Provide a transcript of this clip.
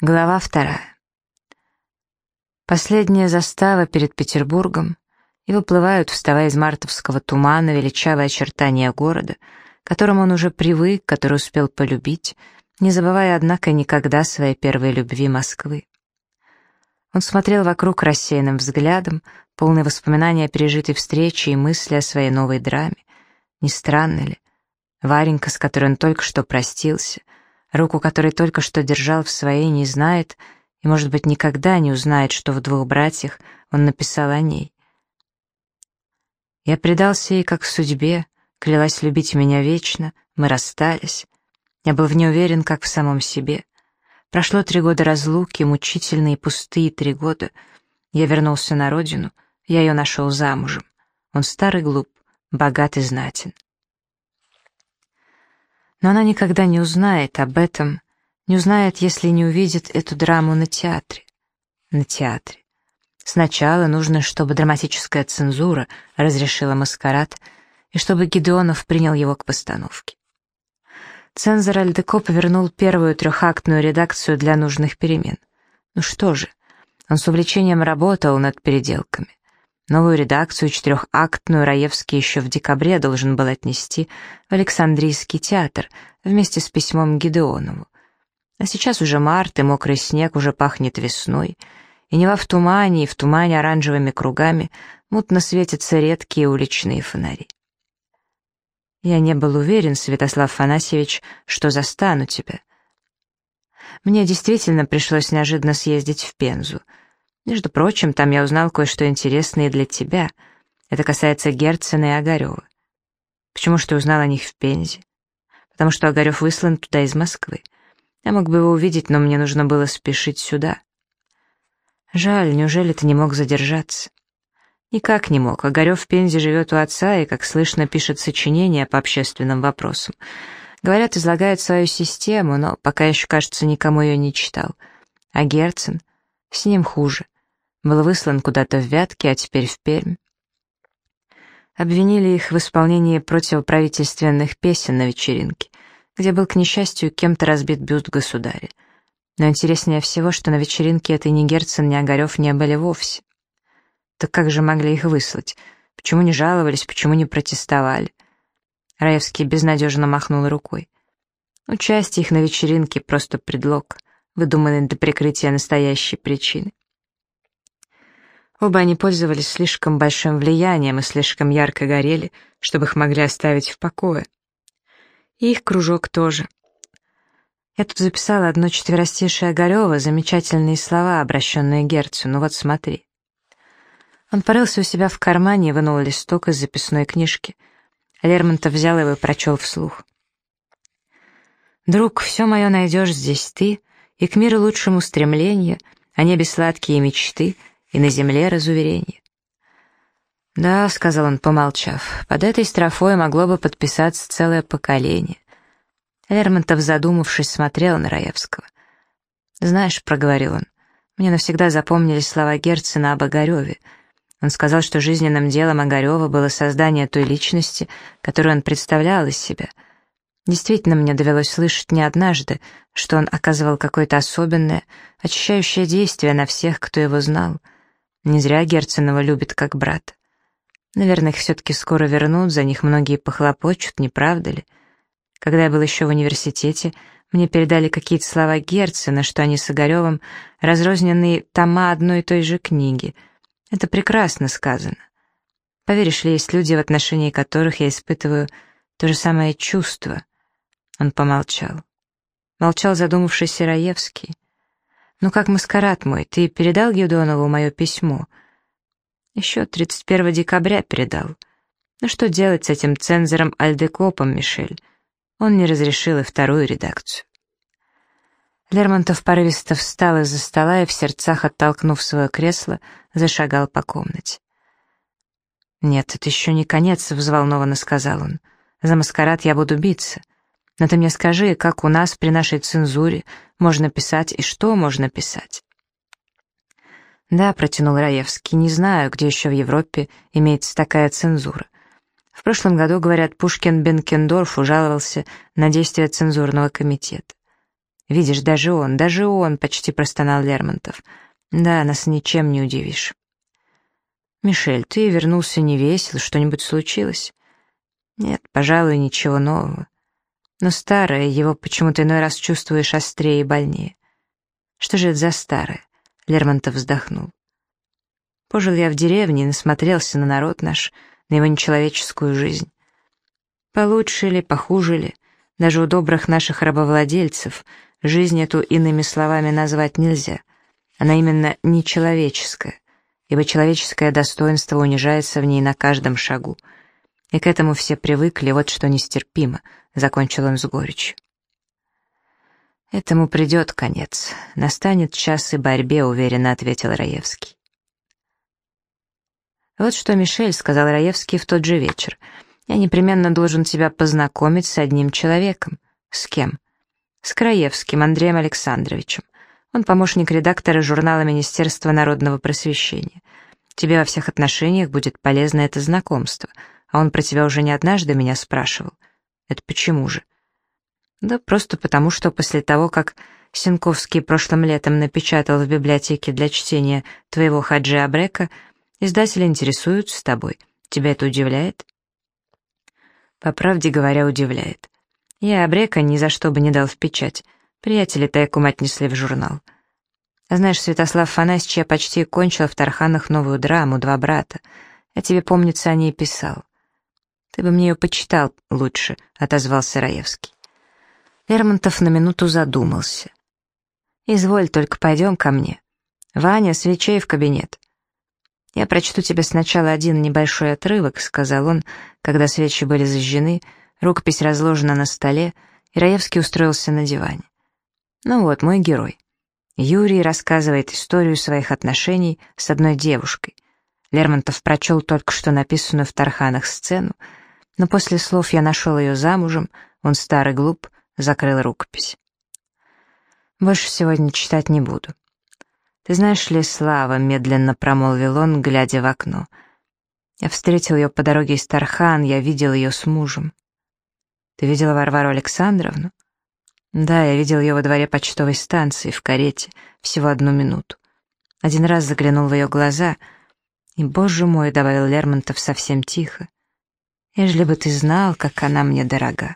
Глава вторая. Последняя застава перед Петербургом, и выплывают, вставая из мартовского тумана, величавые очертания города, к которому он уже привык, который успел полюбить, не забывая, однако, никогда своей первой любви Москвы. Он смотрел вокруг рассеянным взглядом, полный воспоминания о пережитой встрече и мысли о своей новой драме. Не странно ли? Варенька, с которой он только что простился — руку которой только что держал в своей, не знает и, может быть, никогда не узнает, что в двух братьях он написал о ней. Я предался ей как судьбе, клялась любить меня вечно, мы расстались. Я был в ней уверен, как в самом себе. Прошло три года разлуки, мучительные, пустые три года. Я вернулся на родину, я ее нашел замужем. Он старый глуп, богат и знатен. Но она никогда не узнает об этом, не узнает, если не увидит эту драму на театре. На театре. Сначала нужно, чтобы драматическая цензура разрешила маскарад, и чтобы Гедеонов принял его к постановке. Цензор Альдеко повернул первую трехактную редакцию для нужных перемен. Ну что же, он с увлечением работал над переделками. Новую редакцию четырехактную Раевский еще в декабре должен был отнести в Александрийский театр вместе с письмом Гидеонову. А сейчас уже март, и мокрый снег уже пахнет весной, и Нева в тумане, и в тумане оранжевыми кругами мутно светятся редкие уличные фонари. Я не был уверен, Святослав Фанасьевич, что застану тебя. Мне действительно пришлось неожиданно съездить в Пензу — между прочим, там я узнал кое-что интересное для тебя. Это касается Герцена и Огарева. Почему ж ты узнал о них в Пензе? Потому что Огарев выслан туда из Москвы. Я мог бы его увидеть, но мне нужно было спешить сюда. Жаль, неужели ты не мог задержаться? Никак не мог. Огарев в Пензе живет у отца и, как слышно, пишет сочинения по общественным вопросам. Говорят, излагает свою систему, но пока еще, кажется, никому ее не читал. А Герцен? С ним хуже был выслан куда-то в Вятки, а теперь в Пермь. Обвинили их в исполнении противоправительственных песен на вечеринке, где был, к несчастью, кем-то разбит бюст государя. Но интереснее всего, что на вечеринке этой ни Герцен, ни Огарев не были вовсе. Так как же могли их выслать? Почему не жаловались, почему не протестовали? Раевский безнадежно махнул рукой. Участие их на вечеринке — просто предлог, выдуманный до прикрытия настоящей причины. Оба они пользовались слишком большим влиянием и слишком ярко горели, чтобы их могли оставить в покое. И их кружок тоже. Я тут записала одно четверостишее Огарева, замечательные слова, обращенные Герцу, ну вот смотри. Он порылся у себя в кармане и вынул листок из записной книжки. Лермонтов взял его и прочел вслух. «Друг, все мое найдешь здесь ты, и к миру лучшему стремление, а небе сладкие мечты — и на земле разуверение. «Да», — сказал он, помолчав, — «под этой строфой могло бы подписаться целое поколение». Лермонтов, задумавшись, смотрел на Раевского. «Знаешь», — проговорил он, — «мне навсегда запомнились слова Герцена об Огареве. Он сказал, что жизненным делом Огарева было создание той личности, которую он представлял из себя. Действительно, мне довелось слышать не однажды, что он оказывал какое-то особенное, очищающее действие на всех, кто его знал — не зря Герценова любит как брата. Наверное, их все-таки скоро вернут, за них многие похлопочут, не правда ли? Когда я был еще в университете, мне передали какие-то слова Герцена, что они с Огаревым разрозненные тома одной и той же книги. Это прекрасно сказано. Поверишь ли, есть люди, в отношении которых я испытываю то же самое чувство? Он помолчал. Молчал задумавшийся Раевский. «Ну как маскарад мой, ты передал Гедонову мое письмо?» «Еще 31 декабря передал. Ну что делать с этим цензором Альдекопом, Мишель? Он не разрешил и вторую редакцию». Лермонтов порывисто встал из-за стола и в сердцах, оттолкнув свое кресло, зашагал по комнате. «Нет, это еще не конец», — взволнованно сказал он. «За маскарад я буду биться. Но ты мне скажи, как у нас при нашей цензуре можно писать и что можно писать?» «Да», — протянул Раевский, — «не знаю, где еще в Европе имеется такая цензура. В прошлом году, говорят, Пушкин Бенкендорф ужаловался на действия цензурного комитета. Видишь, даже он, даже он, почти простонал Лермонтов. Да, нас ничем не удивишь. Мишель, ты вернулся не весел, что-нибудь случилось? Нет, пожалуй, ничего нового. Но старое, его почему-то иной раз чувствуешь острее и больнее. Что же это за старое? Лермонтов вздохнул. Пожил я в деревне и насмотрелся на народ наш, на его нечеловеческую жизнь. Получше ли, похуже ли, даже у добрых наших рабовладельцев жизнь эту иными словами назвать нельзя. Она именно нечеловеческая, ибо человеческое достоинство унижается в ней на каждом шагу. И к этому все привыкли, вот что нестерпимо, закончил он с горечью. «Этому придет конец. Настанет час и борьбе», — уверенно ответил Раевский. «Вот что, Мишель», — сказал Раевский в тот же вечер, — «я непременно должен тебя познакомить с одним человеком». «С кем?» «С Краевским Андреем Александровичем. Он помощник редактора журнала Министерства народного просвещения. Тебе во всех отношениях будет полезно это знакомство, а он про тебя уже не однажды меня спрашивал. Это почему же?» «Да просто потому, что после того, как Сенковский прошлым летом напечатал в библиотеке для чтения твоего Хаджи Абрека, Издатели интересуются тобой. Тебя это удивляет? По правде говоря, удивляет. Я Абрека ни за что бы не дал в печать. Приятели тайком отнесли в журнал. Знаешь, Святослав Фанасьевич, я почти кончил в Тарханах новую драму «Два брата». Я тебе, помнится, о ней писал. Ты бы мне ее почитал лучше, — отозвался Раевский. Лермонтов на минуту задумался. «Изволь, только пойдем ко мне. Ваня, свечей в кабинет. «Я прочту тебе сначала один небольшой отрывок», — сказал он, когда свечи были зажжены, рукопись разложена на столе, и Раевский устроился на диване. «Ну вот, мой герой. Юрий рассказывает историю своих отношений с одной девушкой. Лермонтов прочел только что написанную в Тарханах сцену, но после слов «я нашел ее замужем», он старый глуп, закрыл рукопись. «Больше сегодня читать не буду. «Ты знаешь ли, Слава», — медленно промолвил он, глядя в окно. «Я встретил ее по дороге из Тархан, я видел ее с мужем». «Ты видела Варвару Александровну?» «Да, я видел ее во дворе почтовой станции, в карете, всего одну минуту. Один раз заглянул в ее глаза, и, боже мой, — добавил Лермонтов совсем тихо, — ежели бы ты знал, как она мне дорога».